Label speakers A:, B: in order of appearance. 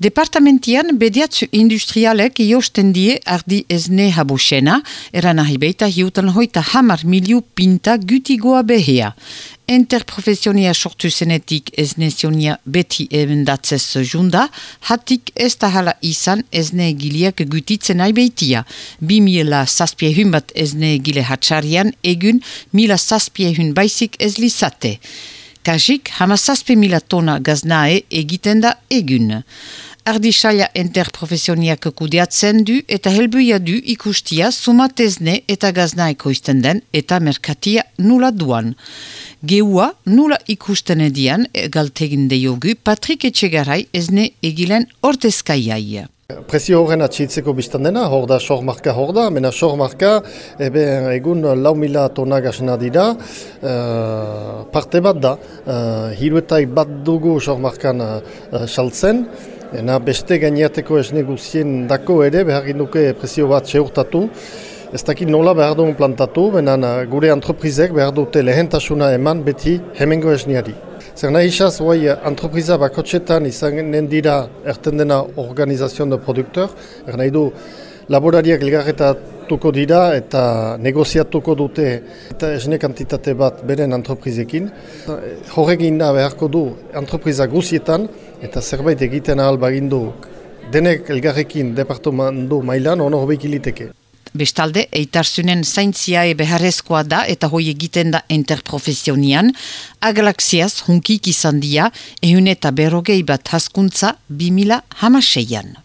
A: Departamentian bediatzu industrialek iosten die ardi ezne habusena, eran nahi beita hiutan hoita hamar miliu pinta gutigoa behea. Interprofesionia sortu zenetik ez nezionia beti ebendatzez junda, hatik ez da hala izan ez giliak gutitzen nahi behitia. Bi mila zazpiehun bat ez gile hatxarian, egun mila zazpiehun baizik ez lizate. Kajik, hama zazpi mila tona gaznae egiten da egun. Ardisaia interprofesioniak kudeatzen du eta helbuia du ikustia sumatezne eta gaznaeko izten den eta merkatia nula duan. Geua nula ikusten edian galtegin deiogu Patrik Etxegarai ezne egilen ortezkaiai.
B: Presio horren atxitzeko biztan dena, hor da sor marka hor da, mena sor marka ebe, egun lau mila tona gasena dira, uh, parte bat da, uh, hiruetai bat dugu sor markan uh, saltzen, Ena beste gainiateko esne guzien dako ere behar ginduke presio bat seurtatu. Ez dakit nola behar duen plantatu, benen gure antroprizek behar dute lehentasuna eman beti hemengo esniari. Zer nahi isaz, guai, antropriza bakotxetan izan dira erten dena organizazion de produktor, er nahi du laborariak elgarretatuko dira eta negoziatuko dute eta esne kantitate bat beren antroprizekin. Horregin da beharko du antropriza guzietan eta zerbait egiten ahal bagindu denek elgarrekin departamentu mailan ono hobek iliteke.
A: Bestalde, eitarzunen zaintziae beharrezkoa da eta hoi egiten da interprofesionian, agalaxiaz hunkik izan dia, ehun eta berrogei bat haskuntza 2006an.